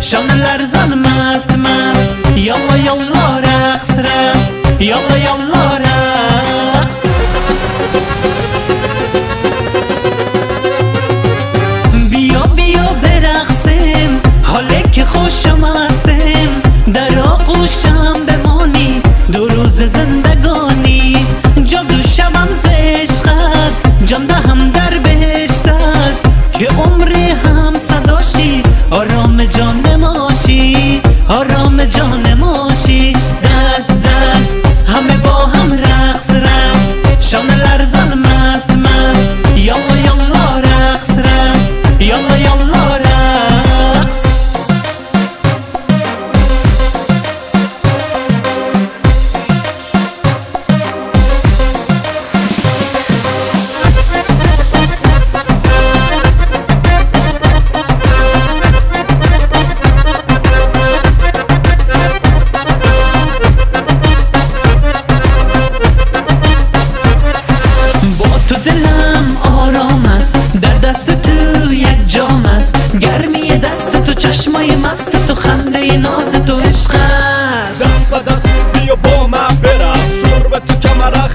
شملر زن مست مست یالا یالا رقص رقص یالا یالا رقص بیا بیا برقصیم حاله که خوشم هستیم در آقوشم بمانی دو روز زندگانی جادو شبم ز عشقت جان دهم در بهشتت که عمر هم صداشی آرام جان ماشی آرام جان ماشی گرمی دست تو چشمای مست تو خنده ناز تو عشق است دست به دست بیا با من برم شور به تو کمره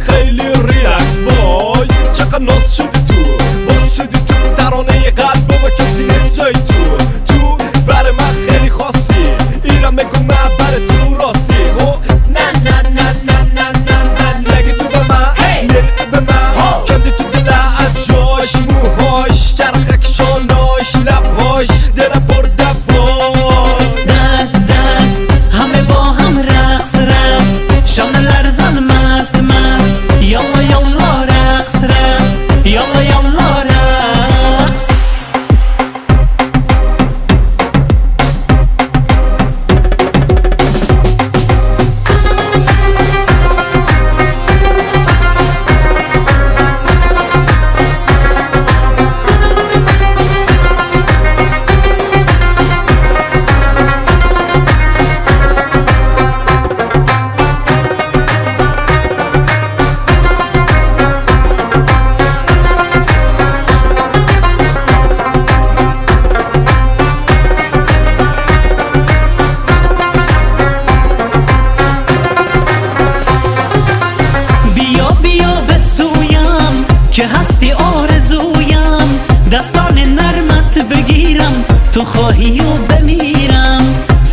که هستی آرزویم دستان نرمت بگیرم تو خواهی و بمیرم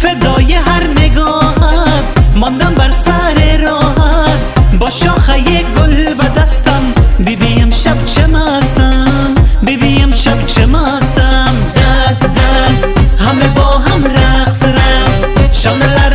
فدای هر نگاهت ماندم بر سر راحت با شاخه گل و دستم بیبیم شب چه مستم بیبیم شب چه مستم دست دست همه با هم رقص رقص شامل